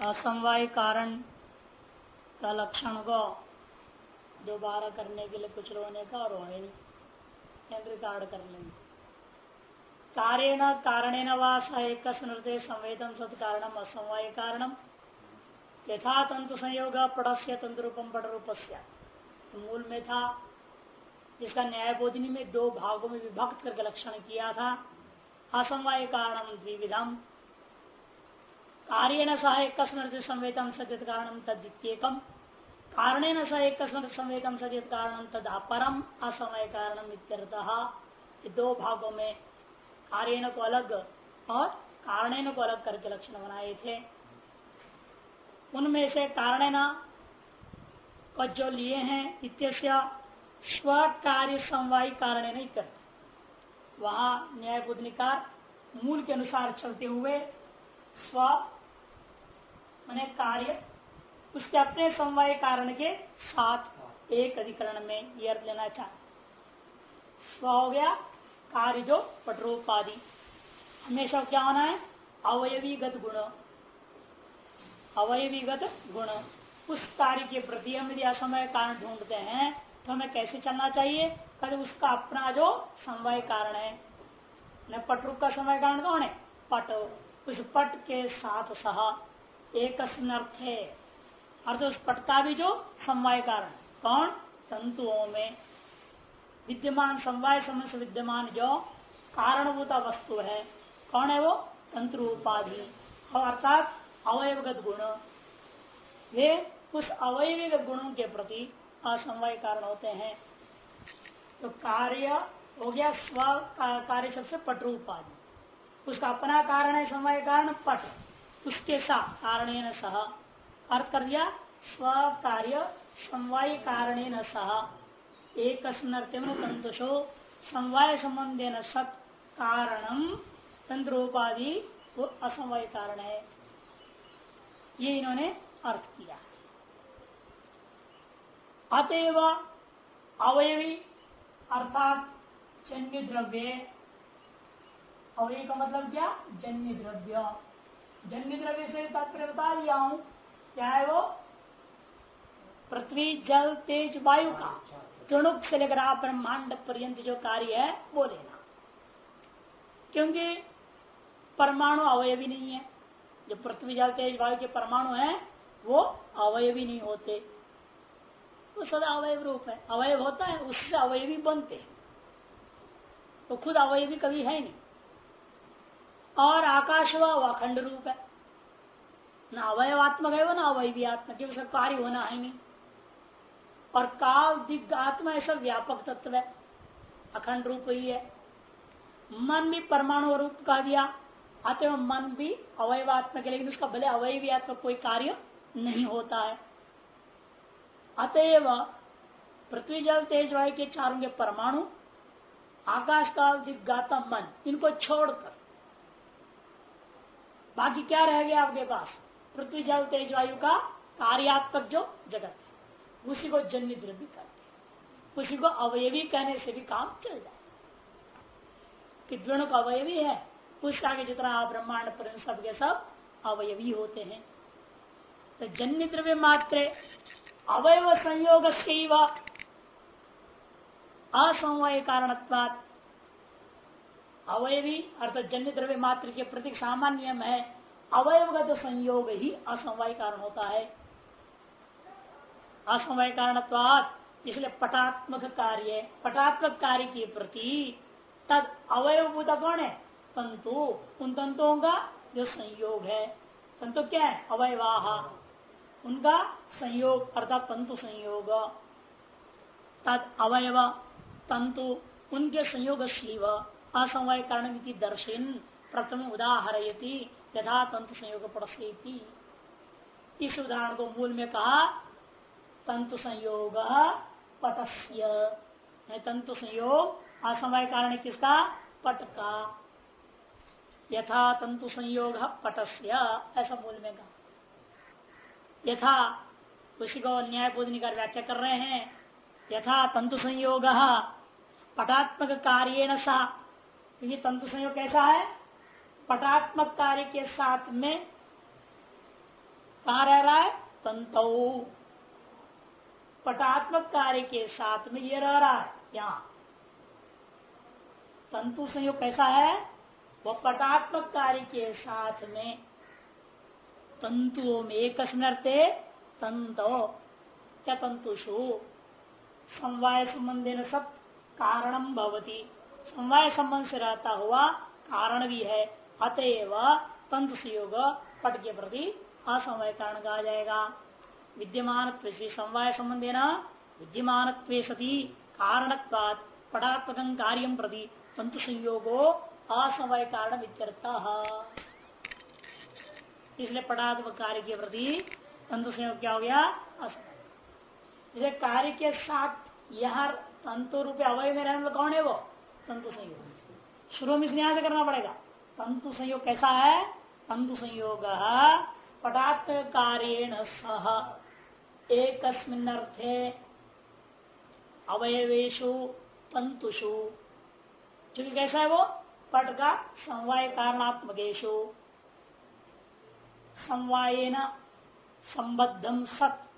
असमवाय कारण का लक्षण को दोबारा करने के लिए कुछ लोगों का और वही नहीं। रिकॉर्ड कर लेंगे। कार्यण कारणेन वा एक संवेदन सद कारणम, असमवाय कारणम। यथा तंतु संयोग, पटस्य तंतु रूपम पट रूप मूल में था। जिसका न्याय बोधनी में दो भागों में विभक्त करके लक्षण किया था। असमवाय कारणम द्विविधम। कार्यण सह एक संवेदन सचित कारण तद्वितीयकम कारण सह एक संवेदन सचित कारण तद अपरम असमय कारण दो भागों में कार्यण को अलग और कारण को अलग करके लक्षण बनाए थे। उनमें से कारण को जो लिए हैं, इत्यस्य स्व कार्य समवाय कारण नहीं करते वहाँ न्याय बुद्धनिकार मूल के अनुसार चलते हुए स्व मैंने कार्य, उसके अपने समवाय कारण के साथ एक अधिकरण में ये अर्थ लेना चाहते स्व हो गया कार्य जो पटरोपाधि। हमेशा क्या होना है? अवयवीगत गुण। अवयवीगत गुण। उस कार्य के प्रति हम यदि असमय कारण ढूंढते हैं तो हमें कैसे चलना चाहिए? कभी उसका अपना जो समवाय कारण है। न पटरूप का समय कारण कौन है? पट। उस पट के साथ सह एक अर्थ है अर्थ उस भी जो समवाय कारण। कौन? तंतुओं में। विद्यमान समवाय समझ विद्यमान जो कारणभूता वस्तु है। कौन है वो? तंत्र उपाधि अर्थात अवयवगत गुण। वे उस अवयविगत गुणों के प्रति असमवाय कारण होते हैं। तो कार्य हो गया स्व कार्य सबसे पट उपाधि उसका अपना कारण है समवाय कारण, पट। उसके साथ कारण सह। अर्थ कर दिया स्व कार्य समवाय कारण सह। एक तंतुषो समवाय संबंधे न सत कारणम तंत्रोपाधि वो असमवाय कारण है। ये इन्होंने अर्थ किया। अतएव अवयवी अर्थात जन्य द्रव्य, अवयव का मतलब क्या? जन्य द्रव्य। जन्य द्रव्य से तात्पर्य बता दिया हूँ। क्या है वो? पृथ्वी, जल, तेज, वायु का त्रिणुक से लेकर आप ब्रह्मांड पर्यंत जो कार्य है, वो लेना। क्योंकि परमाणु अवयवी नहीं है। जो पृथ्वी, जल, तेज, वायु के परमाणु है, वो अवयवी नहीं होते। वो सदा अवयव रूप है। अवयव होता है, उससे अवयवी बनते तो खुद अवयवी कभी है नहीं। और आकाश व अखंड रूप है। न अवयवात्मक है वो, ना अवयवीआत्मक है उसका कार्य होना है नहीं। और काल दिग्ध आत्मा ऐसा व्यापक तत्व है। अखंड रूप ही है। मन भी परमाणु रूप का दिया अतः मन भी अवयवात्मक है, लेकिन उसका भले अवयवीआत्मक कोई कार्य नहीं होता है। अतएव पृथ्वी जल, तेज वायु के चारों के परमाणु, आकाश काल दिग्गाता मन, इनको छोड़कर बाकी क्या रह गया आपके पास? पृथ्वी जल, तेज वायु का कार्यात्मक जो जगत है, उसी को जन्य द्रव्य करते उसी को अवयवी कहने से भी काम चल जाए कि द्वण का अवयवी है उस आगे जितना ब्रह्मांड पर सब के सब अवयवी होते हैं। तो जन्य द्रव्य मात्र, अवयव संयोग से असमवय कारणत्वात् अवयवी अर्थात जन्य द्रव्य मात्र के प्रति सामान्य नियम है अवयवगत संयोग ही असमवाय कारण होता है। असमवाय कारण इसलिए पटात्मक कार्य पटात्मक कार्य के प्रति तद अवयवभूत कौन है? तंतु। उन तंतुओं का जो संयोग है। तंतु क्या है? अवयवाह। उनका संयोग अर्थात तंतु संयोग। तद अवयव, तंतु, उनके संयोग शिव। असमय कारण दर्शन प्रथम उदाहरयती, यथा तंतु संयोग इस उदाहरण को मूल में कहा तंतु संयोग पटस्य। तंतु संयोग असमय कारण किसका? पट का। यथा तंतु संयोग पटस्य, ऐसा मूल में कहा। यथा उसी को न्याय बोधनिकार व्याख्या कर रहे हैं, यथा तंतु संयोग पटात्मक कार्य सा क्योंकि तंतु संयोग कैसा है? पटात्मक कार्य के साथ में कहा रह रहा है? तंत। पटात्मक कार्य के साथ में ये रह रहा है, यहाँ। तंतु संयोग कैसा है? वह पटात्मक कार्य के साथ में तंतुओं में एक तंतो। क्या तंतुषु? समवाय संबंधी सब कारणम भवती। समवाय संबंध से रहता हुआ कारण भी है। अतएव तंत्र संयोग पट के प्रति असमय कारण कहा जाएगा। विद्यमान समवाय संबंधी न? विद्यमान सती कारण पटात्मक कार्य प्रति तंतु संयोगो असमय कारण इसलिए पटात्मक कार्य के प्रति तंतु संयोग क्या हो गया? असमय कार्य के साथ यह तंतु रुपये अवय में रहने कौन है वो? तंतु संयोग। शुरू में इसलिए से करना पड़ेगा। तंतु संयोग कैसा है? तंतु संयोग पटात्म कार्यण सह एक अर्थे अवयवेशु तंतुषु क्योंकि कैसा है वो? पट का समवाय कारणात्मकेशु समवाय संबद्धम सत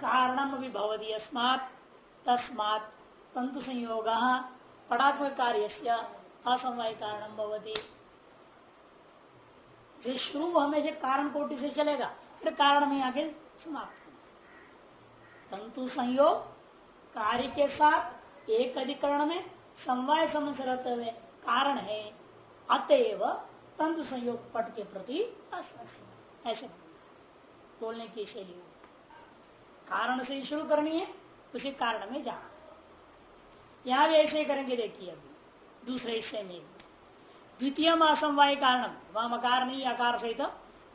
कारणम भी भवती अस्मात् तस्मात् तंतु संयोग पटात्मक कार्य असमवाय कारण भवती शुरू हमेशा कारण कोटि से चलेगा, फिर कारण में आगे समाप्त तंतु संयोग, कार्य के साथ, एक अधिकरण में, समवाय समझ रहते हुए कारण है, अतएव तंतु संयोग पट के प्रति ऐसे बोलने की शैली कारण से शुरू करनी है, उसी कारण में जाना। यहाँ भी ऐसे करेंगे, देखिए अभी, दूसरे हिस्से में द्वितीय असमवाय कारण वह अकार नहीं, आकार सहित।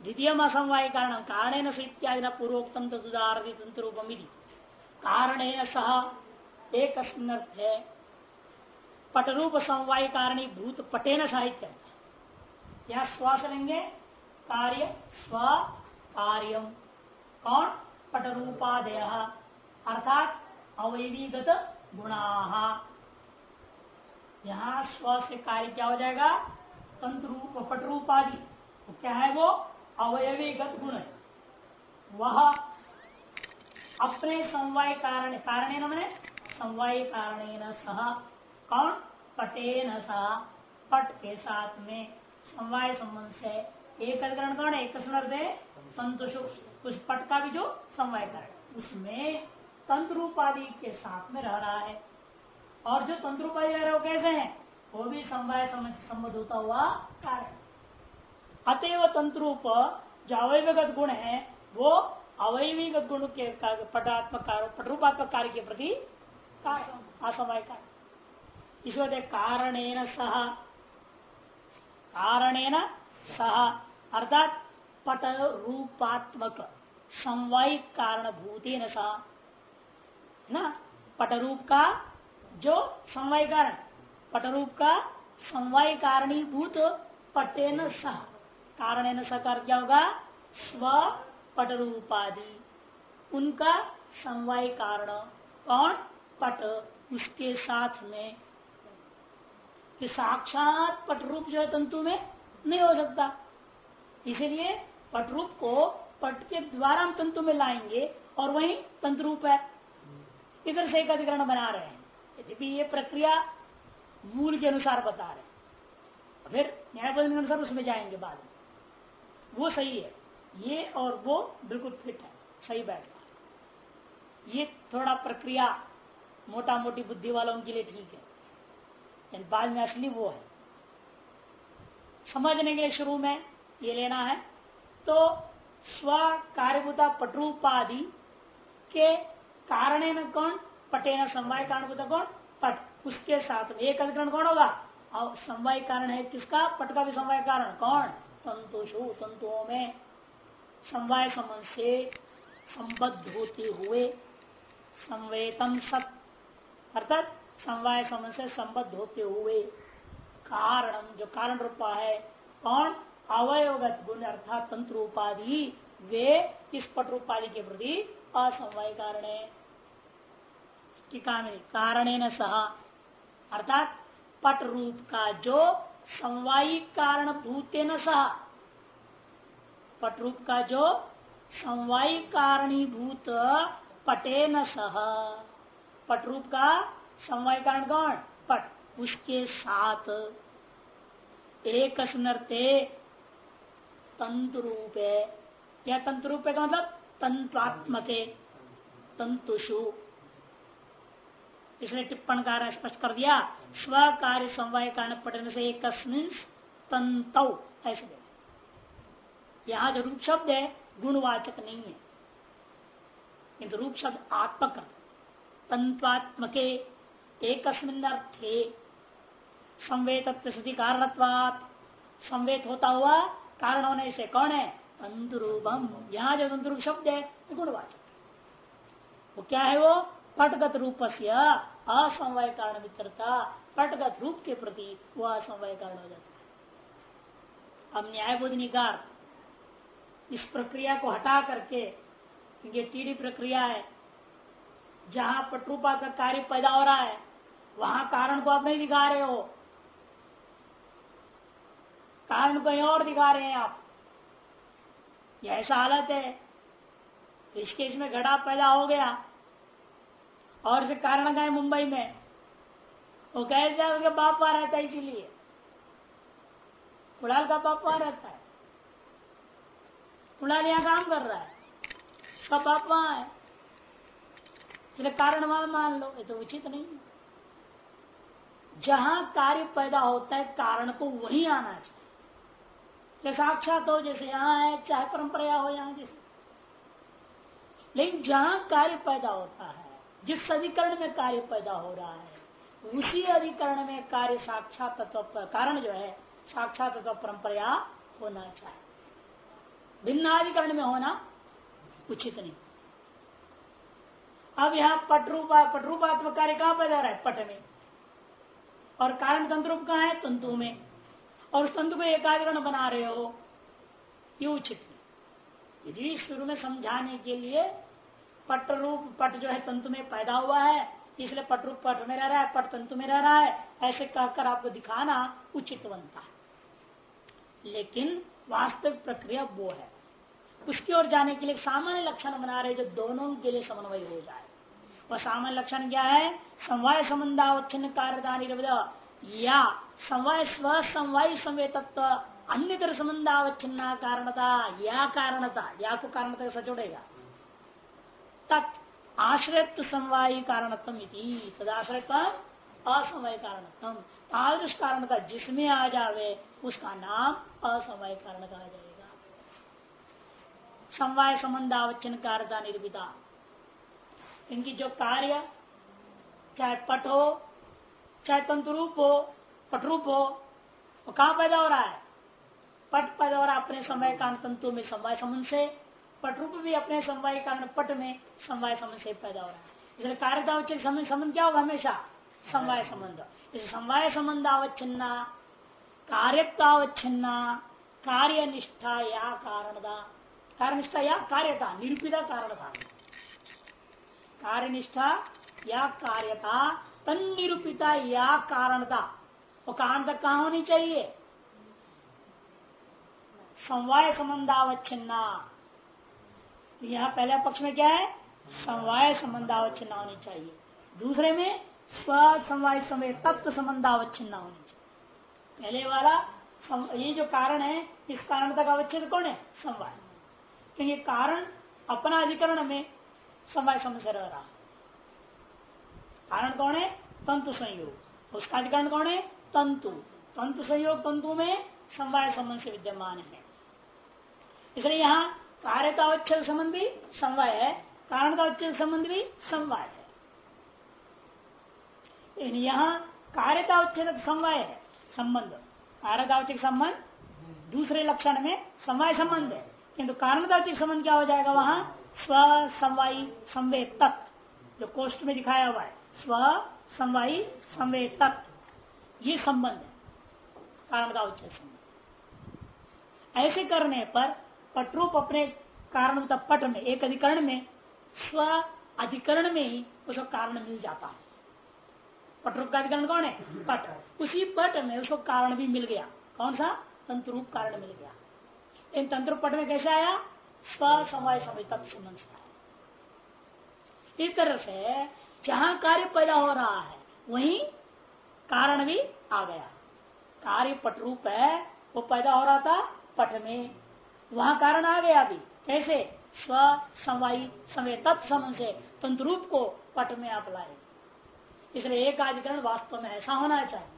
द्वितीय असमवाय कारण कारण इत्यादि न पूर्वोक्तम तदारती तंत्र कारण सह एक है पटरूप समवाय कारणी भूत पटेन साहित्य यह श्वास लेंगे, कार्य स्व कार्यम। कौन? पटरूपादय अर्थात अवैवीगत गुणा। यहाँ स्व से कार्य क्या हो जाएगा? तंत्र रूप पट आदि तो क्या है वो? अवयवीगत गुण है। वह अपने समवाय कारण कारण मैंने? समवाय कारण सह। कौन? पटेन सह पट के साथ में समवाय संबंध से एक अधिकरण कौन है? एक तंतुष उस पट का भी जो समवाय कारण उसमें तंत्रूपादि के साथ में रह रहा है। और जो तंत्रूपादि रह रहे वो कैसे हैं? वो भी समवाय संबंध होता हुआ कारण। अतएव तंत्रूप जो अवयवगत गुण है, वो अवयवीगत गुण के पटात्मक पटरूपात्मक कार्य के प्रति असमय कार्य इस वजह कारण सह कारण सह, अर्थात पट रूपात्मक समवाय कारण भूतेन सह ना? पटरूप का जो समवाय कारण। पटरूप का समवाय कारणीभूत पटेन सह। कारण सकार क्या होगा? स्व पटरूपादि उनका समवाय कारण कौन? पट। उसके साथ में। कि साक्षात पटरूप जो है तंतु में नहीं हो सकता। इसीलिए पटरूप को पट के द्वारा हम तंतु में लाएँगे और वही तंत्र रूप है। इधर से एक अधिकरण बना रहे हैं। यदि ये प्रक्रिया मूल के अनुसार बता रहे फिर न्यायबद्ध के अनुसार उसमें जाएँगे बाद में। वो सही है। ये और वो बिल्कुल फिट है। सही बैठता ये थोड़ा प्रक्रिया मोटा मोटी बुद्धि वालों के लिए ठीक है। बाद में असली वो है। समझने के लिए शुरू में ये लेना है। तो स्व कार्यभूता पटरूपादि के कारण न कौन? पटे न समवाय कारण होता कौन? पट। उसके साथ में एक अधिकरण कौन होगा? और समवाय कारण है किसका? पट का भी समवाय कारण। कौन? तंतुषु, तंतुओं में। समवाय संबंध से संबद्ध होते हुए। संवेतम सत। अर्थात समवाय संबंध से संबद्ध होते हुए। कारण जो कारण रूपा है, कौन? अवयवगत गुण अर्थात तंत्र उपाधि वे इस पट उपाधि के प्रति असमवाय कारण है। टीका में कारण सह। अर्थात पट रूप का जो समवायी कारण भूते न सह। पट रूप का जो समवाय कारणीभूत पटे न सह। पट रूप का समवाय कारण कौन? पट। उसके साथ। एक तंतु रूप है रूप का मतलब तंत्रात्मके तंतुषु। इसलिए टिप्पण कार स्पष्ट कर दिया। स्व कार्य समवाय कारण पटने से एक तंत ऐसे यहाँ जो रूप शब्द है, गुणवाचक नहीं है। किंतु रूप शब्द आत्मक तंत्वात्मके एक अर्थे संवेत स्थिति कारणत्वात। संवेत होता हुआ कारण होने से कौन है? तंतुरूपम यहाँ जो तंतुरूप शब्द है, गुणवाचक। वो क्या है वो? पटगत रूप से असमवाय कारण मित्रता पटगत रूप के प्रति वह असमवाय कारण हो जाता है। अब न्याय निकार इस प्रक्रिया को हटा करके, ये टीडी प्रक्रिया है, जहाँ पटरूपा का कार्य पैदा हो रहा है, वहाँ कारण को आप नहीं दिखा रहे हो। कारण कहीं और दिखा रहे हैं आप। ये ऐसा हालत है, इस केस में घड़ा पैदा हो गया। और इसे कारण गए मुंबई में। वो कैसे उसके बाप वहाँ रहता है, इसीलिए। कुड़ाल का बाप वहाँ रहता है। कुड़ाल यहाँ काम कर रहा है। उसका बाप वहाँ है। इसलिए कारण वहाँ मान लो, ये तो उचित नहीं है। जहाँ कार्य पैदा होता है, कारण को वही आना चाहिए। चाहे साक्षात हो, जैसे यहाँ है, चाहे परंपरा हो, यहाँ जैसे। लेकिन जहाँ कार्य पैदा होता है जिस अधिकरण में कार्य पैदा हो रहा है, उसी अधिकरण में कार्य साक्षात तत्व कारण जो है, साक्षात तत्व परंपरा होना चाहिए। भिन्नाधिकरण में होना उचित नहीं। अब यहाँ पटरूपा पटरूपात्मक कार्य कहाँ पैदा रहा है? पट में। और कारण तंत्र कहा है? तंतु में। और उस तंतु में एकाग्रण बना रहे हो, ये उचित नहीं। यदि शुरू में समझाने के लिए पट रूप पट जो है तंतु में पैदा हुआ है, इसलिए पट रूप पट में रह रहा है, पट तंतु में रह रहा है। ऐसे कहकर आपको दिखाना उचित बनता है लेकिन वास्तविक प्रक्रिया वो है। उसकी ओर जाने के लिए सामान्य लक्षण बना रहे जो दोनों के लिए समन्वय हो जाए। वह सामान्य लक्षण क्या है? समवाय संबंधावच्छिन्न कार्यता या समवाय स्व समवाय तत्व अन्य संबंधावच्छिन्ना कारणता या कारणता। या को कारणता से जोड़ेगा। तत् आश्रयत्व समवाय कारणत्म तदाश्रयत्व असमय कारणत्म तादृश कारणता जिसमें आ जावे, उसका नाम असमय कारण कहा जाएगा। समवाय संबंधावच्छिन्न कारता निर्मिता इनकी जो कार्य, चाहे पट हो, चाहे तंतु रूप हो पटरूप हो, वो कहा पैदा हो रहा है? पट पैदा हो रहा है अपने समय कारण तंतु में, समवाय संबंध से। पटरूप भी अपने समवाय कारण पट में समवाय संबंध से पैदा हो रहा है। इसलिए कार्यता उचित संबंध क्या होगा हमेशा? समवाय संबंध। इस समवाय संबंध अवच्छिन्ना कार्यतावच्छिन्ना कार्य निष्ठा या कारणता कार्य निष्ठा या कार्यता, निरूपिता कारणता। कार्यनिष्ठा या कार्यता तन या कारणता। वो कारण तक कहा होनी चाहिए? समवाय संबंधावच्छिन्ना। यहाँ पहले पक्ष में क्या है? समवाय संबंधावच्छिन्ना होनी चाहिए। दूसरे में स्व समवाय समय तत्व संबंधावच्छिन्ना होनी चाहिए। पहले वाला ये जो कारण है, इस कारण तक अवच्छेद कौन है? समवाय। क्योंकि कारण अपना अधिकरण में समवाय समय से रह रहा कारण कौन है? तंतु संयोग। उसका अधिकरण कौन है? तंतु। तंतु संयोग तंतु में समवाय संबंध से विद्यमान है। इसलिए यहाँ कार्य का अवच्छेद संबंध भी समवाय है, कारण का अवच्छेद संबंध भी समवाय है। यहाँ कार्य का अवच्छेद समवाय है, संबंध। कार्य का अवच्छेद संबंध दूसरे लक्षण में समवाय संबंध है। किंतु कारण का अवच्छेद संबंध क्या हो जाएगा वहाँ? स्व समवायी संवेद तत्व जो कोष्ट में दिखाया हुआ है। स्व समवायी संवेद तत्व ये संबंध है, कारण का उच्च संबंध। ऐसे करने पर पटरूप अपने कारण पट में, एक अधिकरण में, स्व अधिकरण में ही उसको कारण मिल जाता है। पटरूप का अधिकरण कौन है? पट। उसी पट में उसको कारण भी मिल गया। कौन सा? तंत्र रूप कारण मिल गया। इन तंत्र पट में कैसे आया? स्व समय समय तत्संबंध इस तरह से जहाँ कार्य पैदा हो रहा है, वहीं कारण भी आ गया। कार्य पट रूप है, वो पैदा हो रहा था पट में। वहाँ कारण आ गया अभी कैसे? स्व समवायी समय तत्सम से तंत्र रूप को पट में आप लाए। इसलिए एक अधिकरण वास्तव में ऐसा होना चाहिए।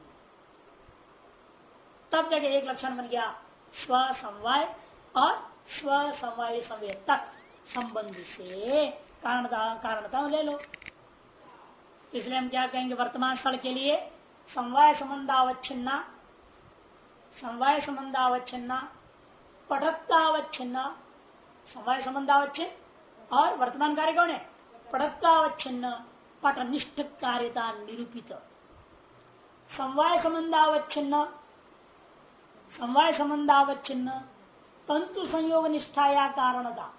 तब जगह एक लक्षण बन गया स्व समवाय और स्व समवाय समय तक संबंध से। कारणता कारणता ले लो। इसलिए हम क्या कहेंगे? वर्तमान स्थल के लिए समवाय संबंधावच्छिन्ना। समवाय संबंधावच्छिन्ना पठत्तावच्छिन्ना समवाय संबंधावच्छिन्न और वर्तमान कार्य कौन है? पठत्तावच्छिन्न पटनिष्ठ कार्यता निरूपित। समवाय संबंधावच्छिन्न। समवाय संबंधावच्छिन्न। तंतु संयोग निष्ठा या कारणता।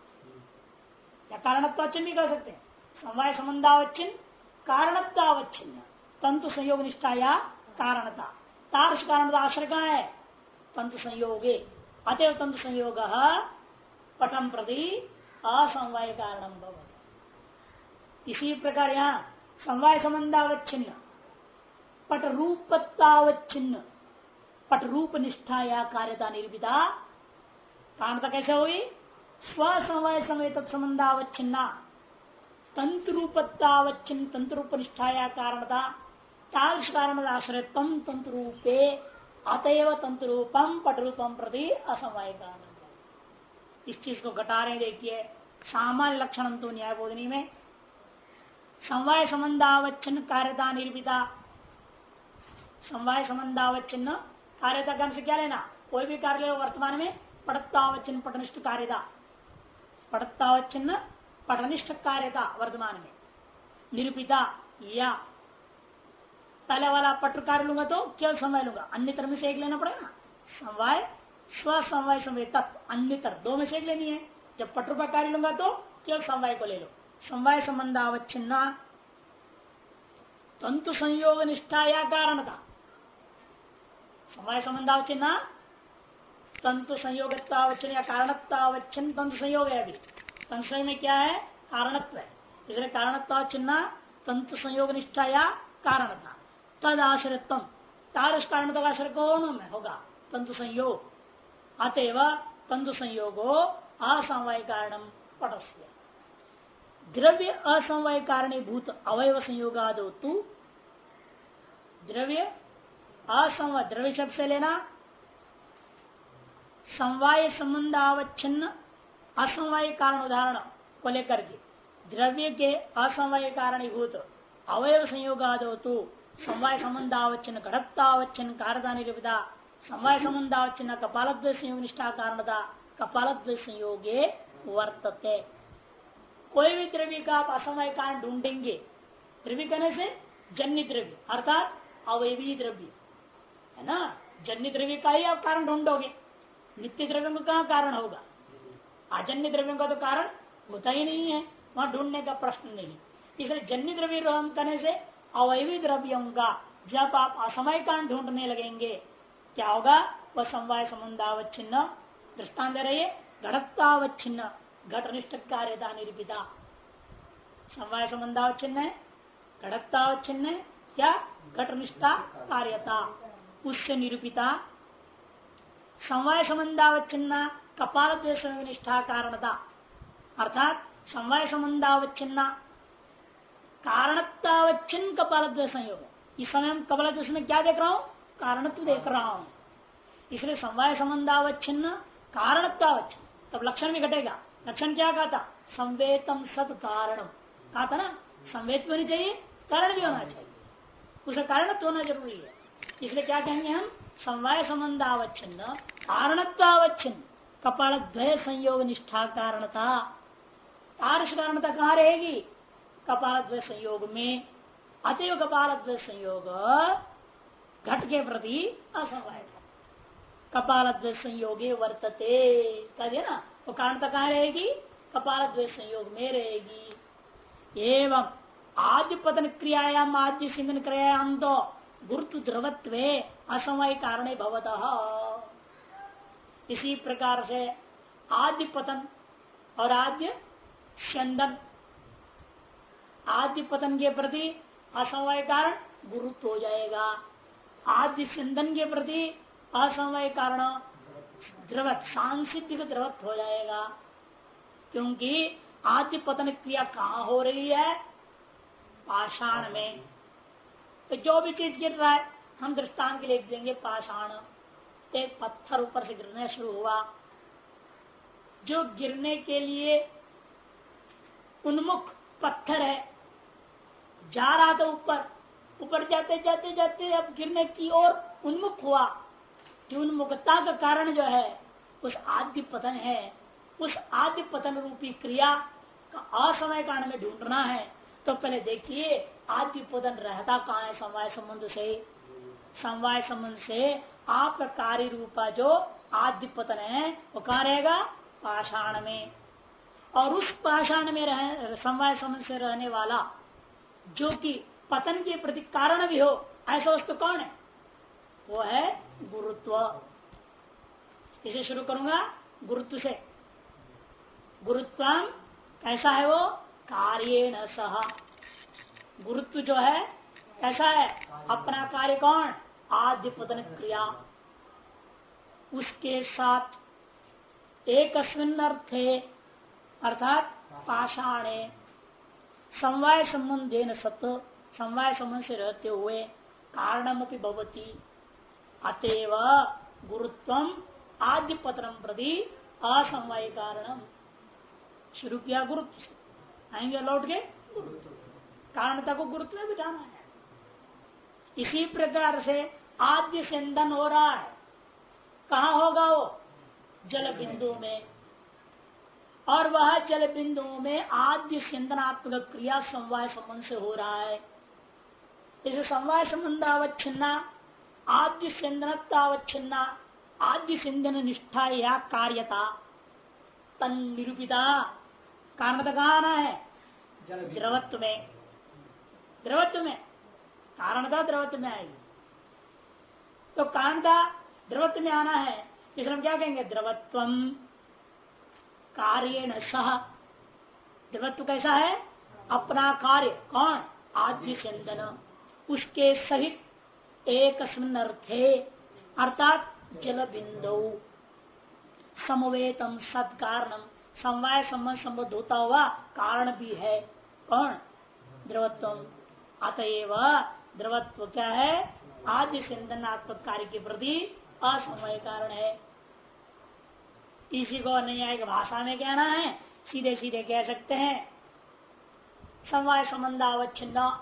या कारणत्वाचिन्न भी कह सकते हैं। समवाय संबंधावच्छिन्न, कारणत्वावच्छिन्न। तंतु संयोग निष्ठा या कारणता। तार्श कारण आश्रय है? तंतु संयोगे। अतएव तंतु संयोग पटम प्रति असमवाय कारण इसी प्रकार यहाँ समवाय संबंधावच्छिन्न पट रूपत्तावच्छिन्न पट रूप निष्ठा या कार्यता निर्मिता कारणता कैसे हुई? स्व समय समय तत्संबंधावच्छिन्ना तंत्र रूपत्तावच्छिन्न तंत्र रूप निष्ठा या कारणता तालश कारण आश्रय तम तंत्र रूपे अतएव तंत्र रूपम पट रूपम प्रति असमवाय इस चीज़ को घटा रहे देखिए, सामान्य लक्षण तो न्याय बोधनी में। समवाय संबंधावच्छिन्न कार्यता निर्मिता समवाय संबंधावच्छिन्न कार्यता कर्म से क्या लेना? कोई भी कार्य वर्तमान में पड़तावच्छिन्न पटनिष्ठ कार्यता। पड़तावच्छिन्न पटनिष्ठ कार्यता, वर्तमान में। निरूपिता, या पहले वाला कार्य लूँगा तो केवल समय लूँगा। अन्य तरह में से एक लेना पड़ेगा समवाय स्व समवाय समय तत्व अन्य तरह दो में से एक लेनी है। जब पट लूँगा तो केवल समवाय को ले लो। समवाय संबंध अवच्छिन्ना तंतु संयोग निष्ठा या कारणता। समवाय संबंध अवच्छिन्ना तंतु संयोगतावच्छिन्न या कारणत्तावच्छिन्न तंतु संयोग है अभी। तंतु संयोग में क्या है? कारणत्व है। इसलिए कारणत्तावच्छिन्ना तंतु संयोग निष्ठा या कारणता। तद आश्रितम तारस कारण का आश्रय कौन में होगा। तंतु संयोग अतएव तंतु संयोगो असमवाय कारणम पटस्य द्रव्य असमवाय कारणीभूत अवयव संयोगाद तू द्रव्य असमवाय द्रव्य शब्द से लेना समवाय संबंध अवच्छिन्न असमवाय कारण उदाहरण को लेकर के द्रव्य के असमवाय कारणीभूत अवयव संयोगाद तू समवाय संबंधावच्छिन्न घटत्तावच्छिन्न कारदा निरूपिता समवाय संबंधावच्छिन्न कपालद्वय संयोग निष्ठा कारणता कपालद्वय संयोगे वर्तते। कोई भी द्रव्य का आप असमय कारण ढूंढेंगे। द्रव्य कहने से जन्य द्रव्य अर्थात अवयवी द्रव्य है ना? जन्य द्रव्य का ही आप कारण ढूंढोगे। नित्य द्रव्य का कहा कारण होगा? अजन्य द्रव्यों का तो कारण होता ही नहीं है। वहाँ ढूँढने का प्रश्न नहीं इसलिए जन्य द्रव्य करने से अवयवी द्रव्यों का जब आप असमय कारण ढूँढने लगेंगे, क्या होगा? वह समवाय संबंधावच्छिन्न दृष्टान दे रही घटनिष्ठ कार्यता निरूपिता। समवाय संबंधावच्छिन्न है घटत्तावच्छिन्न है, या घटनिष्ठा कार्यता उससे निरूपिता। समवाय संबंधावच्छिन्न कपाल निष्ठा कारणता। अर्थात, समवाय संबंधावच्छिन्न कारणत्तावच्छिन्न कपाल संयोग। इस समय हम कपाल में क्या देख रहा हूँ? कारणत्व देख रहा हूँ। इसलिए समवाय संबंधावच्छिन्न, कारणत्वावच्छिन्न। तब लक्षण भी घटेगा। लक्षण क्या कहा था? संवेतम सत कारणम कहा था ना? संवेद भी होनी चाहिए, कारण भी होना चाहिए। उसका कारण तो होना ज़रूरी है। इसलिए क्या कहेंगे हम? समवाय संबंध आवच्छिन्न कारणत्वावच्छिन्न। कपाल संयोग निष्ठा कारणता। तारस कारणता कहाँ रहेगी? कपाल संयोग में अतएव कपाल संयोग घट के प्रति असमवाय कपाल संयोगे वर्तते कह दिया ना? वो कारणता कहाँ रहेगी? कपाल संयोग में रहेगी। एवं आद्य पतन क्रियायाम, आद्य सिंधन क्रियायाम तो गुरुत्व ध्रुवत्व असमय कारण भवत। इसी प्रकार से आद्य पतन और आद्य स्यंदन आद्य पतन के प्रति असमय कारण गुरुत्व हो जाएगा। आद्य स्यंदन के प्रति असमय कारण द्रवत सांसिधिक द्रवत हो जाएगा। क्योंकि आद्य पतन क्रिया कहाँ हो रही है? पाषाण में। तो जो भी चीज़ गिर रहा है, हम दृष्टान के लिए देंगे पाषाण। एक पत्थर ऊपर से गिरना शुरू हुआ। जो गिरने के लिए उन्मुख पत्थर है जा रहा था ऊपर। ऊपर जाते जाते जाते अब गिरने की ओर उन्मुख हुआ। कि उन्मुखता का कारण जो है, उस आद्य पतन है। उस आद्य पतन रूपी क्रिया का असमय कारण में ढूंढना है। तो पहले देखिए आद्य पतन रहता कहा है? समवाय संबंध से। समवाय संबंध से आपका कार्य रूपा जो आद्य पतन है, वो कहा रहेगा? पाषाण में। और उस पाषाण में रह समवाय संबंध से रहने वाला जो कि पतन के प्रति कारण भी हो, ऐसा वस्तु कौन है? वो है गुरुत्व। इसे शुरू करूँगा गुरुत्व से। गुरुत्व कैसा है वो? कार्य न सह। गुरुत्व जो है, कैसा है? अपना कार्य कौन? आद्य पतन क्रिया। उसके साथ एक अर्थे अर्थात पाषाणे। समवाय संबंध न सत समवाय संबंध से रहते हुए, कारणमपि भवती। अतएव गुरुत्व आद्य पतनम प्रति असमवाय कारणम। शुरू किया गुरुत्व से। आएँगे लौट के? गुरुत्व कारणता को गुरुत्व में बिठाना है। इसी प्रकार से आद्य सिंधन हो रहा है। कहा होगा वो? जल बिंदु में। और वह जल बिंदुओं में आद्य सिंधनात्मक क्रिया समवाय संबंध से हो रहा है। इसे समवाय संबंध अवच्छिन्ना आद्य सिंधनतावच्छिन्ना आद्य सिंधन निष्ठा या कार्यता तन निरूपिता कारण तो कहा आना है द्रवत्व में। द्रवत्व में। कारणता द्रवत्व में आएगी। तो कारणता द्रवत्व में आना है। इसलिए हम क्या कहेंगे? द्रवत्व कार्य सह। द्रवत्व कैसा है? अपना कार्य। कौन? आद्य चंदन। उसके सहित एक अर्थे अर्थात जल बिंदु समवेतम सद कारणम समवाय, संबंध, संबद्ध होता हुआ कारण भी है। कौन? द्रवत्व अतएव द्रवत्व क्या है? आदि सिंधनात्मक कार्य के प्रति असमय कारण है। इसी को आएगा भाषा में कहना है, सीधे सीधे कह सकते हैं। समवाय संबंध अवच्छिन्न,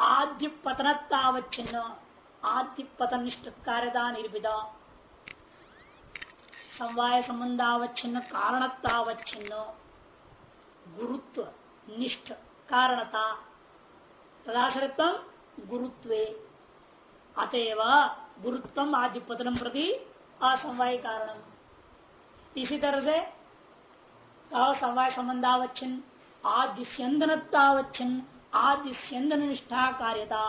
आद्य पतनत्तावच्छिन्न आद्य पतनिष्ठ कार्यता निर्भिदा समवाय संबंधावच्छिन्न कारणतावच्छिन्न गुरुत्व निष्ठ, कारणता। तदाश्रित गुरुत्व। अतएव गुरुत्व आदि पतनम प्रति असमवाय कारण इसी तरह से समवाय संबंधावच्छिन्न आदि स्यंदनतावच्छिन्न आदि स्यंदन निष्ठा कार्यता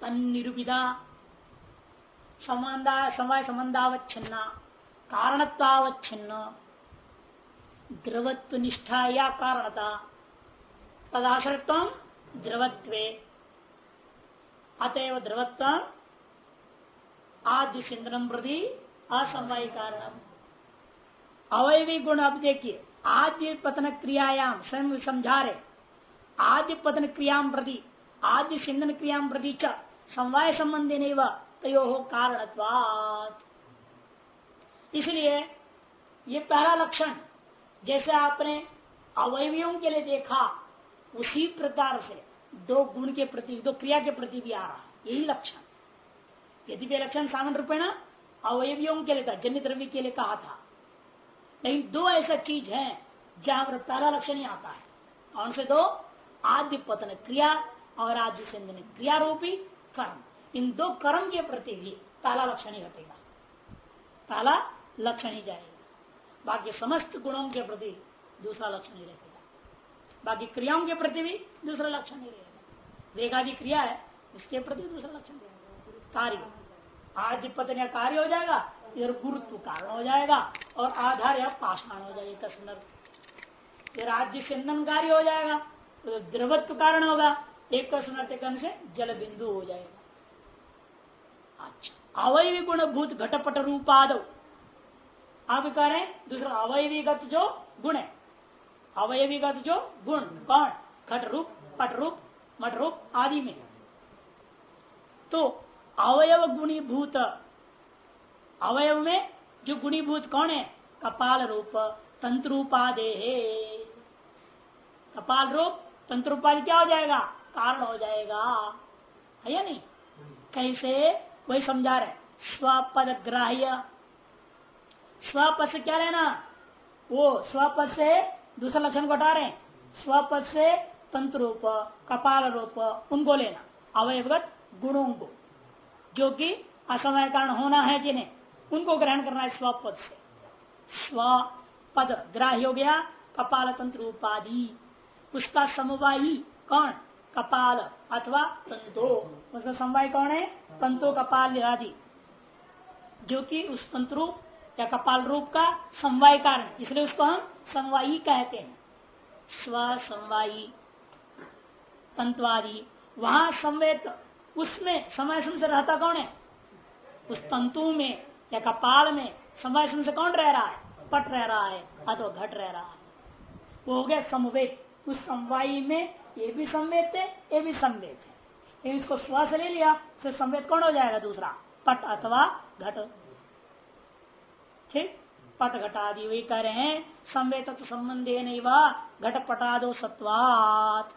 तन निरूपिता समवाय संबंधावच्छिन्ना कारणत्वावच्छिन्न द्रवत्व निष्ठा या कारणता तदाश्रित द्रवत्व, अतएव द्रवत्व आदि सिंधनम प्रति असमवाय कारण अवयवी गुण अब देखिए आद्य पतन क्रियायाम स्वयं समझा रहे आद्य पतन क्रिया प्रति आद्य सिंधन क्रिया प्रति च समवाय संबंधी नहीं वह तयो कारणत्वात्। इसलिए ये पहला लक्षण, जैसे आपने अवयवियों के लिए देखा, उसी प्रकार से दो गुण के प्रति, दो क्रिया के प्रति भी आ रहा है। यही लक्षण। यदि लक्षण सामान्य रूपेण अवयवियों के लिए था, जन्य द्रव्य के लिए कहा था लेकिन दो ऐसा चीज़ है जहाँ पर पहला लक्षण ही आता है। कौन से दो? आद्य पतन क्रिया और आद्य संदन क्रिया रूपी कर्म। इन दो कर्म के प्रति भी पहला लक्षण ही घटेगा पहला लक्षण ही जाएगा। बाकी समस्त गुणों के प्रति दूसरा लक्षण ही रहेगा। बाकी क्रियाओं के प्रति भी दूसरा लक्षण ही रहेगा। वेगादि क्रिया है, उसके प्रति दूसरा लक्षण कार्य। आदि पतन कार्य हो जाएगा इधर गुरुत्व कारण हो जाएगा और आधार या पाषाण हो जाएगा ये राज्य कार्य हो जाएगा तो द्रवत्व कारण होगा, एक का सुनते से जल बिंदु हो जाएगा। अच्छा अवयवी गुण भूत घटपट रूपाद। आप कह रहे हैं, दूसरा अवयवीगत जो गुण है अवयवीगत जो गुण कौन घट रूप, पट रूप मठ रूप आदि में। तो अवयव गुणीभूत अवयव में जो गुणीभूत कौन है? कपाल रूप तंत्रूपादे कपाल रूप तंत्रूपादि क्या हो जाएगा? कारण हो जाएगा। है या नहीं? कैसे? वही समझा रहे स्वपद ग्राह्य स्वपद से क्या लेना? वो स्वपद से दूसरा लक्षण को हटा रहे स्वपद से तंत्र रूप, कपाल रूप, उनको लेना। अवयवगत गुणों को। जो कि असमय कारण होना है जिन्हें। उनको ग्रहण करना है स्वपद से। स्व पद ग्राह्य हो गया कपाल तंत्र उपाधि। उसका समवायी कौन? कपाल अथवा तंतो। उसका समवाय कौन है? तंतो, कपाल आदि। जो कि उस तंत्रु या कपाल रूप का समवाय कारण। इसलिए उसको हम समवायी कहते हैं। स्व समवायी तंतवादी। वहाँ संवेद, उसमें समय समय से रहता कौन है? उस तंतु में। या कपाल में समय से कौन रह रहा है? पट रह रहा है, अथवा घट रह रहा है। वो हो गया समवेद उस समवायी में ये भी संवेद है, ये भी संवेद है। इसको श्वास ले लिया, फिर संवेद कौन हो जाएगा दूसरा? पट अथवा घट। ठीक? पट घटादि वही कह रहे हैं संवेद तो संबंध है नहीं वह घट पटादो सत्वात।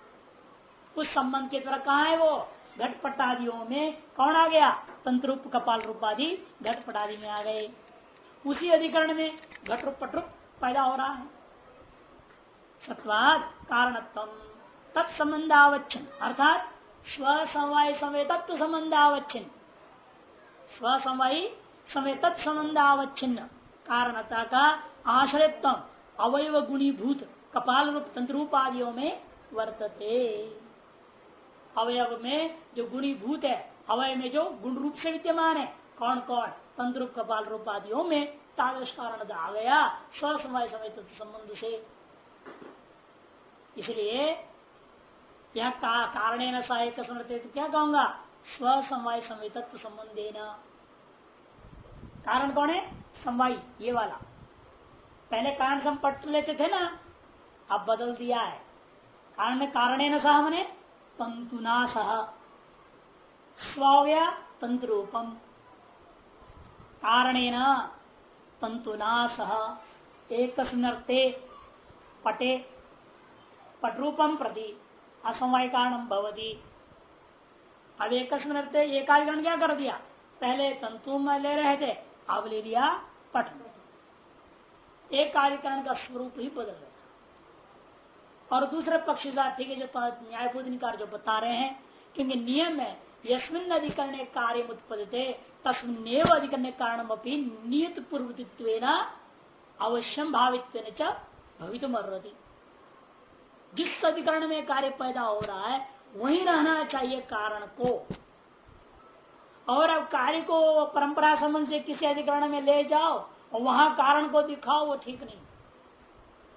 उस संबंध के द्वारा कहा है वो? घटपट आदियों में कौन आ गया? तंत्र कपाल रूप आदि घटपट आदि में आ गए। उसी अधिकरण में घट रूप पट रूप पैदा हो रहा है। सत्वाद कारणत्म तत्संबंधावच्छन अर्थात स्वसमवाय समय तत्व संबंधावच्छिन्न स्वसमवायी समय तत्संबंधावच्छिन्न, कारणता का आश्रयत्म अवयव गुणीभूत कपाल रूप तंत्र आदियों में वर्तते। अवयव में जो गुणीभूत है अवय में जो गुण रूप से विद्यमान है कौन कौन? तंत्र कपाल रूप आदियों में तादृश कारण आ गया स्वसमय समय तत्व संबंध से। इसलिए यह का, कारण न सहायक समर्थ तो क्या कहूँगा? स्वसमवाय समय तत्व संबंधे न कारण कौन है? समवाय ये वाला। पहले कारण सम पट लेते थे ना अब बदल दिया है। कारण कारण न सह मने तंतुना सह स्वाव्या कारणेन तंतुना सह एक पटे पटरूपम प्रति असमय कारण भवती। अब एक एकाधिकरण क्या कर दिया? पहले तंतु में ले रहे थे, अब ले लिया पट। एक कार्यकरण का स्वरूप ही बदल गया और दूसरे पक्ष ठीक है, जो न्यायबोधनिकार जो बता रहे हैं, क्योंकि नियम है यशमिन अधिकरण कार्य उत्पदते तस्मिन अधिकरण कारण नियत पूर्वतित्व अवश्यम भावित्व भवित मर्रति जिस अधिकरण में कार्य पैदा हो रहा है, वही रहना चाहिए कारण को। और अब कार्य को परंपरा संबंध से किसी अधिकरण में ले जाओ, और वहाँ कारण को दिखाओ, वो ठीक नहीं।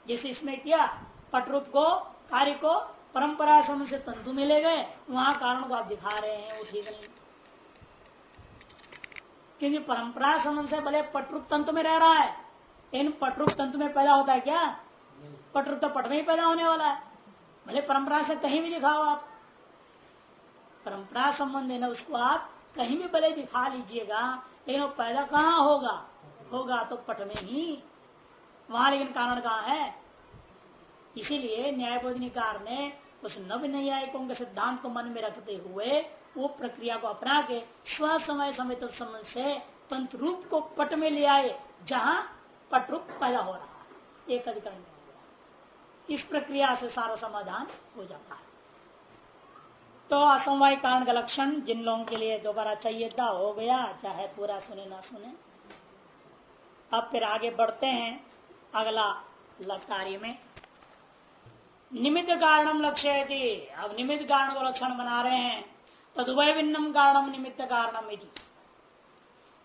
जैसे इसमें किया पटरूप को, कार्य को, परंपरा समझ से तंतु में ले गए। वहाँ कारण को आप दिखा रहे हैं, वो ठीक नहीं। क्योंकि परंपरा समझ से भले पटरूप तंतु में रह रहा है इन पटरूप तंतु में पैदा होता है क्या? पटरूप तो पट में ही पैदा होने वाला है। भले परंपरा से कहीं भी दिखाओ आप। परंपरा संबंध है ना उसको आप कहीं भी भले दिखा लीजिएगा, लेकिन वो पैदा कहाँ होगा? होगा तो पट में ही। वहाँ लेकिन कारण कहाँ है? इसीलिए न्यायबोधनिकार ने उस नव न्यायिकों के सिद्धांत को मन में रखते हुए वो प्रक्रिया को अपना के स्व समय समय संबंध से तंत्र रूप को पट में ले आए, जहाँ पट रूप पैदा हो रहा है। एक अधिकरण इस प्रक्रिया से सारा समाधान हो जाता है। तो असमवाय कारण का लक्षण जिन लोगों के लिए दोबारा चाहिए था हो गया, चाहे पूरा सुने ना सुने। अब फिर आगे बढ़ते हैं अगला कार्य में। निमित्त कारणम लक्ष्य अब निमित्त कारण को लक्षण बना रहे हैं, तदुभय भिन्नम कारणम, निमित्त कारणम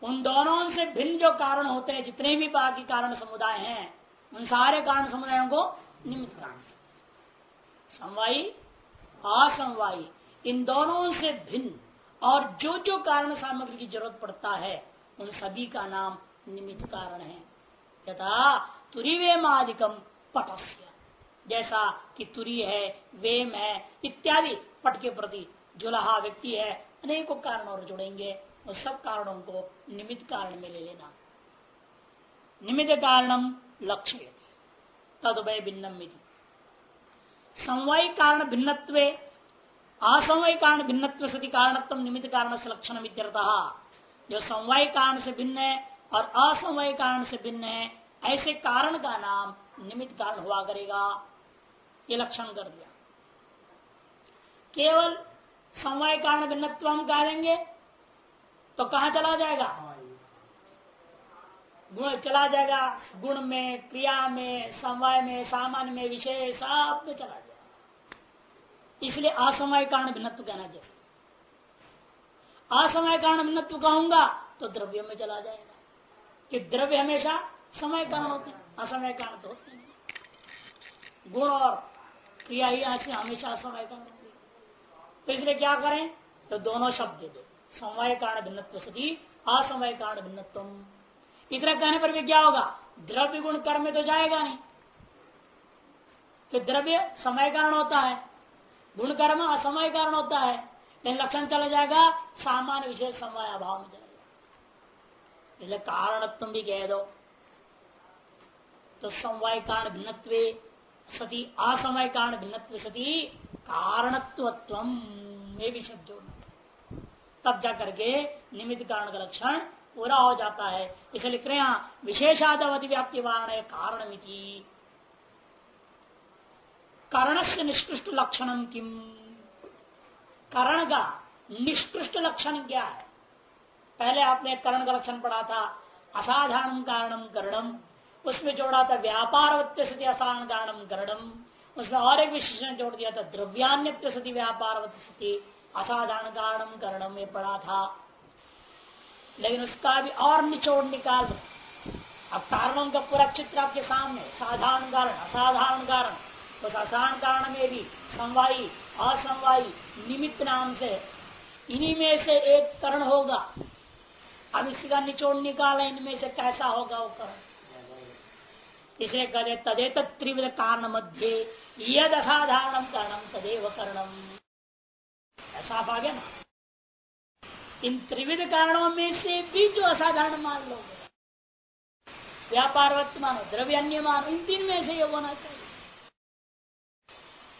उन दोनों से भिन्न जो कारण होते हैं, जितने भी बाकी कारण समुदाय हैं, उन सारे कारण समुदायों को निमित्त कारण समवायी, असमवायी, इन दोनों से भिन्न और जो जो कारण सामग्री की ज़रूरत पड़ता है, उन सभी का नाम निमित्त कारण है। यथा तुरीवे तुरीवेमादिकम पटस्य। जैसा कि तुरी है, वेम है, इत्यादि पट के प्रति जुलाहा व्यक्ति है, अनेकों कारण और जुड़ेंगे उस सब कारणों को निमित्त कारण में ले लेना। निमित्त कारणम लक्ष्य तदुभय भिन्नम समवाय कारण भिन्नत्व असमवाय कारण भिन्नत्व सती कारणत्व निमित्त कारण से लक्षण जो समवाय कारण से भिन्न है, और असमवाय कारण से भिन्न है, ऐसे कारण का नाम निमित्त कारण हुआ करेगा। ये लक्षण कर दिया। केवल समय कारण भिन्नत्व हम कह देंगे तो कहा चला जाएगा? गुण चला जाएगा। गुण में, क्रिया में समय में, सामान्य में, विषय सब में चला जाएगा। इसलिए असमय कारण भिन्नत्व कहना चाहिए। असमय कारण भिन्नत्व कहूँगा तो द्रव्य में चला जाएगा। कि द्रव्य हमेशा समय कारण होते हैं असमय कारण तो होते हैं गुण और क्रिया ही ऐसे हमेशा असमय कारण होती तो इसलिए क्या करें? तो दोनों शब्द दे दो। समय कारण भिन्नत्व सती, असमय कारण भिन्नत्व इतना कहने पर भी क्या होगा? द्रव्य गुण कर्म में तो जाएगा नहीं। तो द्रव्य समय कारण होता है, गुण कर्म असमय कारण होता है, लेकिन लक्षण चला जाएगा, सामान्य विशेष समय अभाव में चला जाएगा। इसलिए कारणत्व भी कह दो। तो समवाय कारण भिन्नत्व सती असमय कारण भिन्न सती कारणत्व में भी शब्द जोड़ना तब जा करके निमित्त कारण का लक्षण पूरा हो जाता है। इसे लिख रहे हैं विशेषादवधि व्याप्ति वारण है कारण कारण से निष्कृष्ट लक्षण किम? करण का निष्कृष्ट लक्षण क्या है? पहले आपने करण का लक्षण पढ़ा था, असाधारण कारणम करणम उसमें जोड़ा था व्यापार सती असाधारण कारणम करणम उसमें और एक विशेषण जोड़ दिया था द्रव्यान्य सती व्यापार सती असाधारण कारणम करणम में पड़ा था। लेकिन उसका भी और निचोड़ निकाल अब कारणों का पूरा चित्र आपके सामने, साधारण कारण असाधारण कारण उस असाधारण कारण में भी समवायी, असमवायी, निमित्त नाम से, इन्हीं में से एक करण होगा। अब इसका निचोड़ निकाला इनमें से कैसा होगा वो करण? इसे कदे तदे त्रिविध कारण मध्य यद असाधारण कारणम तदेव करणम साफ़ आ गया ना। इन त्रिविध कारणों में से भी जो असाधारण मान लो, व्यापार मानो, द्रव्य अन्य मानो, इन तीन में से ये होना चाहिए।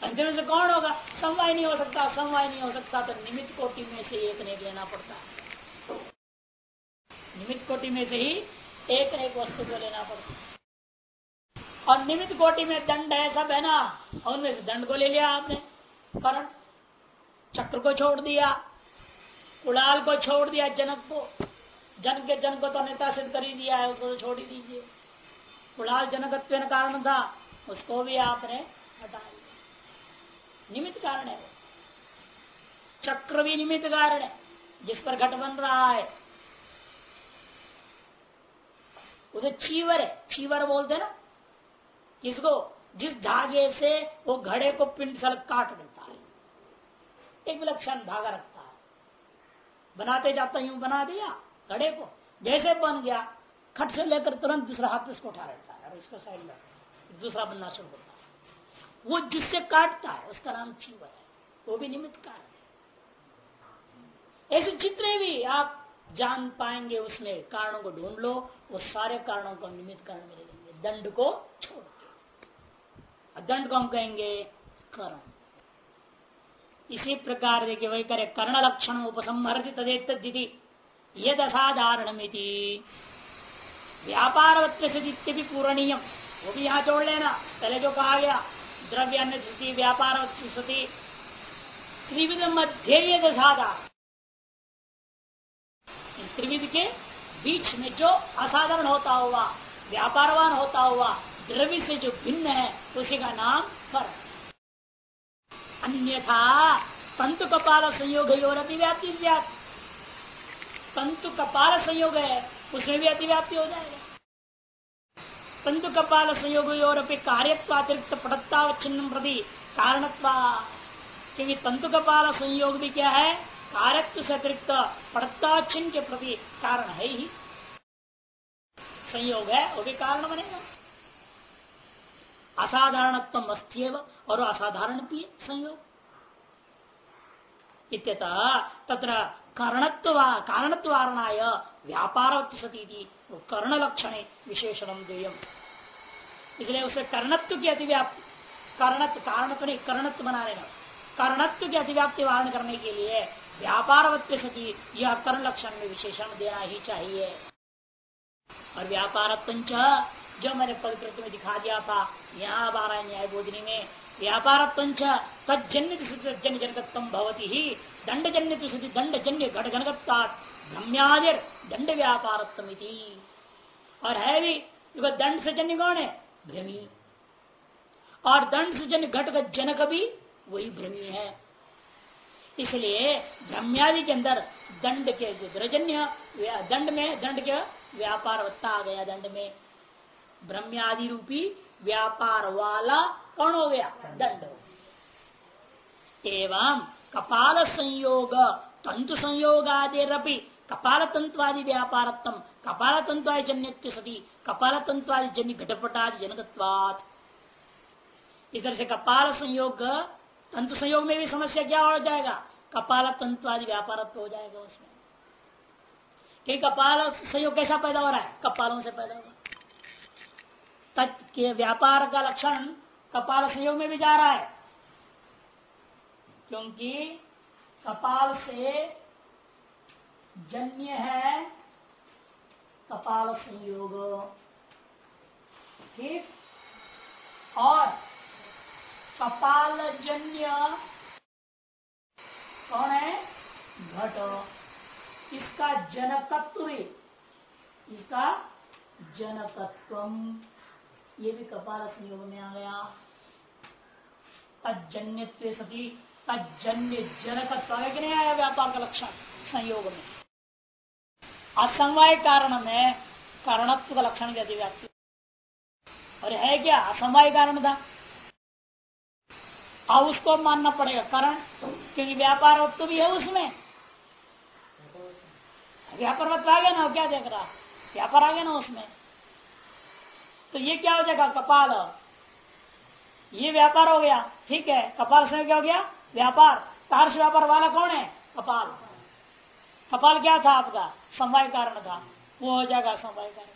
अंतिम से कौन होगा? समवाय नहीं हो सकता, समवाय नहीं हो सकता तो निमित्त कोटि में से एक ने लेना पड़ता निमित्त कोटि में से ही एक एक वस्तु को लेना पड़ता और निमित्त कोटि में दंड है, सब है ना? उनमें से दंड को ले लिया आपने। करण, चक्र को छोड़ दिया कुड़ाल को छोड़ दिया, जनक को। जन के जन को तो नेता सिद्ध कर ही दिया है, उसको तो छोड़ ही दीजिए। कुड़ाल जनकत्व कारण था, उसको भी आपने हटा दिया। निमित्त कारण है चक्र भी निमित्त कारण है, जिस पर घट बन रहा है। उधर चीवर है, चीवर बोलते ना? किसको? जिस धागे से वो घड़े को पिंड सड़क काट देता है। एक विलक्षण धागा रखता है। बनाते जाता यूँ बना दिया घड़े को। जैसे बन गया, खट से लेकर तुरंत दूसरा हाथ उसको उठा रहता है और इसको साइड में दूसरा बनना शुरू होता है। वो जिससे काटता है, उसका नाम चीवर है। वो भी निमित्त कारण ऐसे जितने भी आप जान पाएँगे, उसमें कारणों को ढूंढ लो, वो सारे कारणों को निमित्त कारण मिलेंगे दंड को छोड़। दंड को हम कहेंगे कर्म इसी प्रकार देखिए वही करे, कर्ण लक्षण उपसंहरती तदेत यद असाधारण व्यापार भी पूरणीय वो भी यहाँ जोड़ लेना। पहले जो कहा गया द्रव्य अन्य स्थिति व्यापार स्थिति त्रिविध मध्य यद असाधारण त्रिविध के बीच में जो असाधारण होता हुआ, व्यापारवान होता हुआ द्रव्य से जो भिन्न है, उसी का नाम कर्म अन्यथा तंतु कपाल संयोग है, और अतिव्याप्ति तंतु कपाल संयोग है, उसमें भी अतिव्याप्ति हो जाएगा। तंतु कपाल संयोग और कार्यत्वातिरिक्त पटत्तावच्छिन्न प्रति कारणत्वा। क्योंकि तंतु कपाल संयोग भी क्या है? कार्यत्व से अतिरिक्त पड़ताचिन्ह के प्रति कारण है ही। संयोग है, वो भी कारण बनेगा। असाधारणत्व अस्थिव और असाधारण भी संयोग। तत्र कारणत्व, कारणत्वारणाय व्यापार सती कर्ण लक्षण विशेषण देयम। इसलिए उसे कर्णत्व की अतिव्याप्ति, कर्णत्व कारणत्व नहीं कर्णत्व बना लेना कर्णत्व की अतिव्याप्ति वारण करने के लिए व्यापार सती, यह कर्ण लक्षण में विशेषण देना ही चाहिए। और व्यापार जो मैंने पवित्र में दिखा दिया था, यहाँ बारह न्याय बोधनी में व्यापार जनकत्व भवती ही दंड जन्य दंड जन्य घट घनकत्ता भ्रम्यादिर दंड व्यापार और है भी दंड से जन्य कौन है? भ्रमी। और दंड से जन्य घट जनक भी वही भ्रमी है। इसलिए भ्रम्यादि के अंदर दंड के दंड में दंड के व्यापार आ गया दंड में। ब्रह्म्यादि रूपी व्यापार वाला कौन हो गया? दंड हो एवं कपाल संयोग तंतु संयोग आदि रपी कपाल तंत्वादि व्यापार कपाल तंत्वादि जन्य सती कपाल तंत्वादि जन्य घटपटादि जनकत्वात इधर से कपाल संयोग तंतु संयोग में भी समस्या क्या हो जाएगा? कपाल तंत्वादि व्यापार हो जाएगा उसमें। कि कपाल संयोग कैसा पैदा हो रहा है? कपालों से पैदा हुआ तत् के व्यापार का लक्षण कपाल संयोग में भी जा रहा है। क्योंकि कपाल से जन्य है कपाल संयोग। ठीक? और कपाल जन्य कौन है? घट। इसका जनकत्व इसका जनकत्व ये भी कपाल संयोग में आ गया। तजन्य सती तजन्य जनकत्व नहीं आया व्यापार का लक्षण संयोग में। असमवाय कारण में कारणत्व का लक्षण की अभिव्यक्ति और है क्या? असमवाय कारण था। अब उसको मानना पड़ेगा। कारण? क्योंकि व्यापार तो भी है उसमें। व्यापार आ गया ना क्या देख रहा? व्यापार आ गया ना उसमें। तो ये क्या हो जाएगा? कपाल। ये व्यापार हो गया। ठीक है। कपाल से क्या हो गया? व्यापार। तारस व्यापार वाला कौन है? कपाल। कपाल क्या था आपका? समवाय कारण था। वो हो जाएगा समवाय कारण।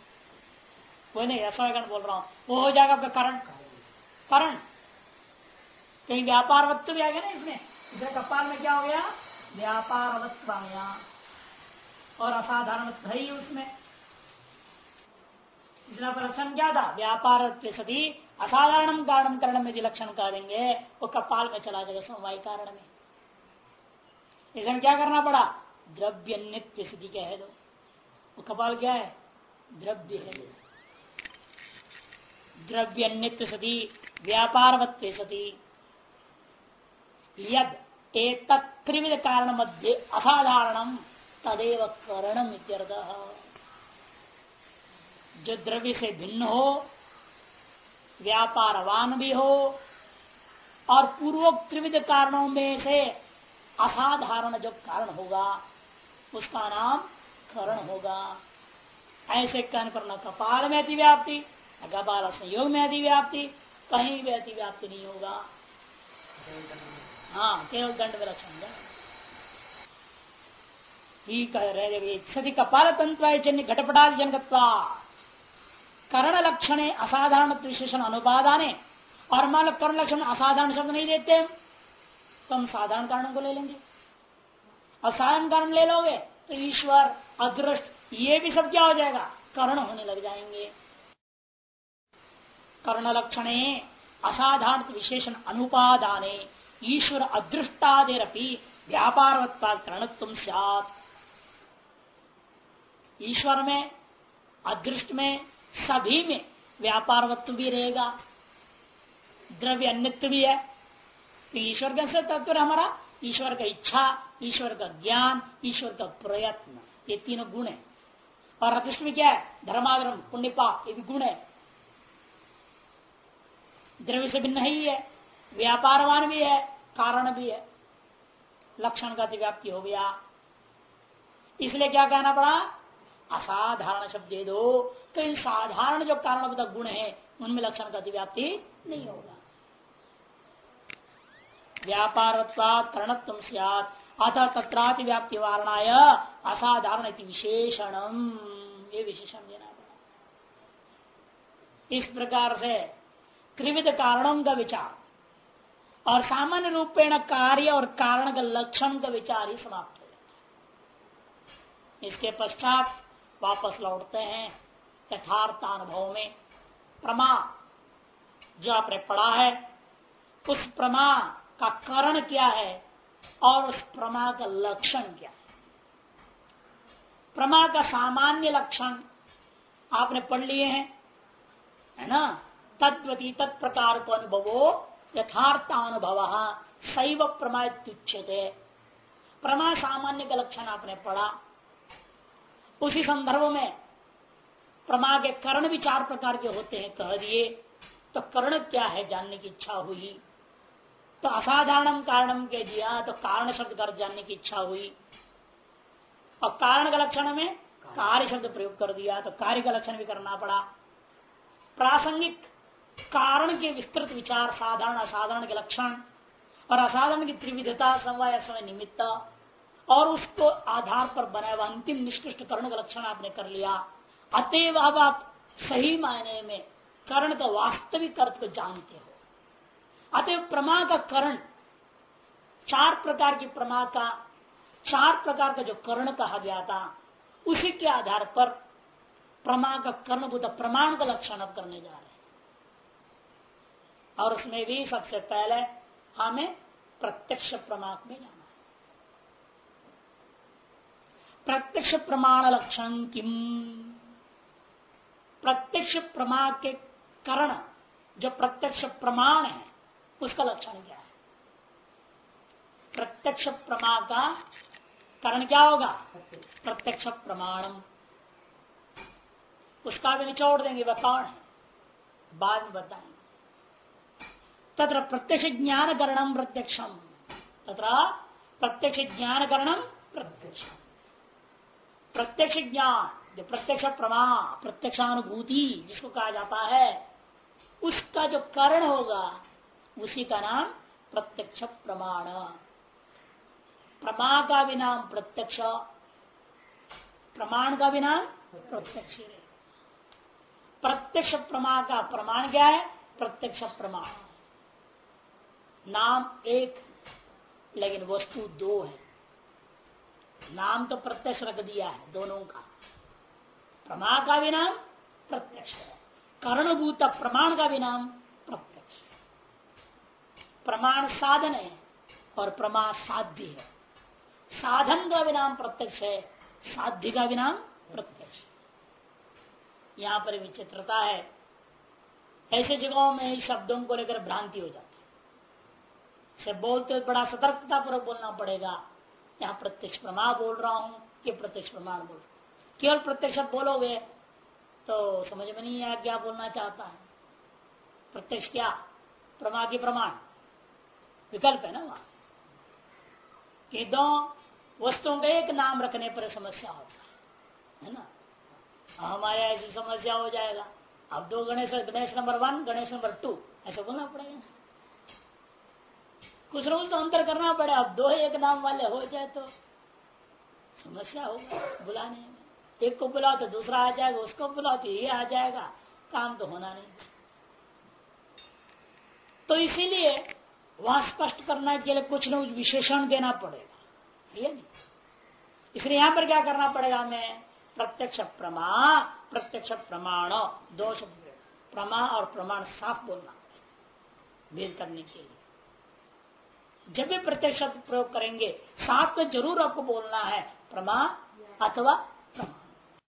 कोई नहीं असमय कारण बोल रहा हूँ। वो हो जाएगा आपका कारण। कारण। कहीं व्यापार वत्व भी आ गया ना इसमें? इधर कपाल में क्या हो गया? व्यापार वत्व आ गया। और असाधारण उसमें। इसका लक्षण क्या था व्यापार सती असाधारण कारण करण में लक्षण करेंगे वो कपाल में चला जाएगा समवाय कारण में इसमें क्या करना पड़ा द्रव्य नित्य सिद्धि क्या है दो वो कपाल क्या है द्रव्य है द्रव्य नित्य सती व्यापार सती यद एक त्रिविध कारण मध्य असाधारण तदेव करणम इत्यर्थ जो द्रव्य से भिन्न हो, व्यापारवान भी हो, और पूर्वोक्त त्रिविध कारणों में से असाधारण जो कारण होगा, उसका नाम करण होगा। ऐसे कर्ण पर न कपाल में अतिव्याप्ति, न कपाल संयोग में अतिव्याप्ति, कहीं भी अतिव्याप्ति नहीं होगा। हाँ केवल दंड में रक्षण ही कह रहे कपाल तंत्र जन्य घटपटाल जनकत्वा करण लक्षण असाधारण विशेषण अनुपादाने और मान लो कर्ण लक्षण असाधारण शब्द नहीं देते तो हम साधारण कारणों को ले लेंगे। असाधारण कारण ले लोगे तो ईश्वर, अदृष्ट, ये भी सब क्या हो जाएगा? कर्ण होने लग जाएँगे। कर्ण लक्षण असाधारण विशेषण अनुपादाने, ईश्वर अदृष्टादेरपी व्यापार करणत्व ईश्वर में, अदृष्ट में सभी में व्यापार व्यापारवत्व भी रहेगा। द्रव्य अन्यत्व भी है। तो ईश्वर कैसे तत्व हमारा। ईश्वर का इच्छा, ईश्वर का ज्ञान, ईश्वर का प्रयत्न, ये तीनों गुण है। और अतिष्ट में क्या है? धर्माधर्म पुण्य पाप ये भी गुण है। द्रव्य से भिन्न ही है। व्यापारवान भी है, कारण भी है। लक्षण का व्याप्ति हो गया। इसलिए क्या कहना पड़ा? असाधारण शब्द दो तो इन साधारण जो कारण गुण है, उनमें लक्षण का व्याप्ति नहीं होगा। व्यापार करणत्व सियात। अतः तत्राति व्याप्ति वारणाय असाधारण विशेषण ये विशेषण देना इस प्रकार से त्रिविध कारणों का विचार और सामान्य रूपेण कार्य और कारण का लक्षण का विचार ही समाप्त हो जाता है। इसके पश्चात वापस लौटते हैं यथार्थ अनुभव में। प्रमा जो आपने पढ़ा है, उस प्रमा का कारण क्या है और उस प्रमा का लक्षण क्या है? प्रमा का सामान्य लक्षण आपने पढ़ लिए हैं, है ना? तत्वती तत्प्रकार को अनुभवो यथार्थानुभव शैव प्रमाच्यते प्रमा सामान्य का लक्षण आपने पढ़ा उसी संदर्भ में प्रमा के कर्ण भी चार प्रकार के होते हैं, कह दिए। तो कर्ण क्या है जानने की इच्छा हुई? तो असाधारण कारणम के दिया तो कारण शब्द कर जानने की इच्छा हुई। और कारण का लक्षण में कार्य शब्द प्रयोग कर दिया तो कार्य का लक्षण भी करना पड़ा। प्रासंगिक कारण के विस्तृत विचार, साधारण, असाधारण के लक्षण और असाधारण की त्रिविधता समय निमित्त। और उसको आधार पर बनाया हुआ अंतिम निष्कृष्ट कर्ण का लक्षण आपने कर लिया। अतएव अब आप सही मायने में कर्ण का वास्तविक अर्थ को जानते हो। अतएव प्रमा का कर्ण, चार प्रकार की प्रमा का, चार प्रकार का जो कर्ण कहा गया था, उसी के आधार पर प्रमा का कर्णभूत प्रमाण का लक्षण अब करने जा रहे हैं। और उसमें भी सबसे पहले हमें प्रत्यक्ष प्रमाण में जाना है प्रत्यक्ष प्रमाण लक्षण किम? प्रत्यक्ष प्रमा के कारण जो प्रत्यक्ष प्रमाण है, उसका लक्षण क्या है? प्रत्यक्ष प्रमा का कारण क्या होगा? प्रत्यक्ष प्रमाणम। उसका भी निचोड़ देंगे, वह कौन है? बाद में बताएँगे। तथा प्रत्यक्ष ज्ञान करणम प्रत्यक्षम। तथा प्रत्यक्ष ज्ञान करणम प्रत्यक्ष प्रत्यक्ष ज्ञान, जो प्रत्यक्ष प्रमा प्रत्यक्षानुभूति, जिसको कहा जाता है, उसका जो कारण होगा, उसी का नाम प्रत्यक्ष प्रमाण। प्रमा का भी नाम प्रत्यक्ष, प्रमाण का भी नाम प्रत्यक्ष। प्रत्यक्ष प्रमा का प्रमाण क्या है? प्रत्यक्ष प्रमाण। नाम एक, लेकिन वस्तु दो है। नाम तो प्रत्यक्ष रख दिया है दोनों का। प्रमा का भी नाम प्रत्यक्ष है। कर्णभूत प्रमाण का भी नाम प्रत्यक्ष प्रमाण साधन है और प्रमा साध्य है। साधन का भी नाम प्रत्यक्ष है, साध्य का भी नाम प्रत्यक्ष यहाँ पर विचित्रता है। ऐसे जगहों में शब्दों को लेकर भ्रांति हो जाती से बोलते बड़ा सतर्कता पूर्वक बोलना पड़ेगा। यहाँ प्रत्यक्ष प्रमा बोल रहा हूँ? कि प्रत्यक्ष प्रमाण बोल केवल प्रत्यक्ष बोलोगे तो समझ में नहीं आया क्या बोलना चाहता है। प्रत्यक्ष क्या? प्रमा की प्रमाण। विकल्प है ना वहाँ। कि दो वस्तुओं का एक नाम रखने पर समस्या होता है। ना? हमारे ऐसी समस्या हो जाएगा। अब दो Ganesh Ganesh number one, Ganesh number two. ऐसा बोलना पड़ेगा कुछ रोज तो अंतर करना पड़े। अब दो एक नाम वाले हो जाए तो समस्या होगा बुलाने में। एक को बुलाओ तो दूसरा आ जाएगा, उसको बुलाओ तो ये आ जाएगा। काम तो होना नहीं। तो इसीलिए वहाँ स्पष्ट करने के लिए कुछ न कुछ विशेषण देना पड़ेगा। ये नहीं। इसलिए यहाँ पर क्या करना पड़ेगा हमें? प्रत्यक्ष प्रमा, प्रत्यक्ष प्रमाण, दो शब्द। प्रमा और प्रमाण साफ़ बोलना। भेद करने के लिए। जब भी प्रत्यक्ष शब्द प्रयोग करेंगे साथ में ज़रूर आपको बोलना है प्रमा अथवा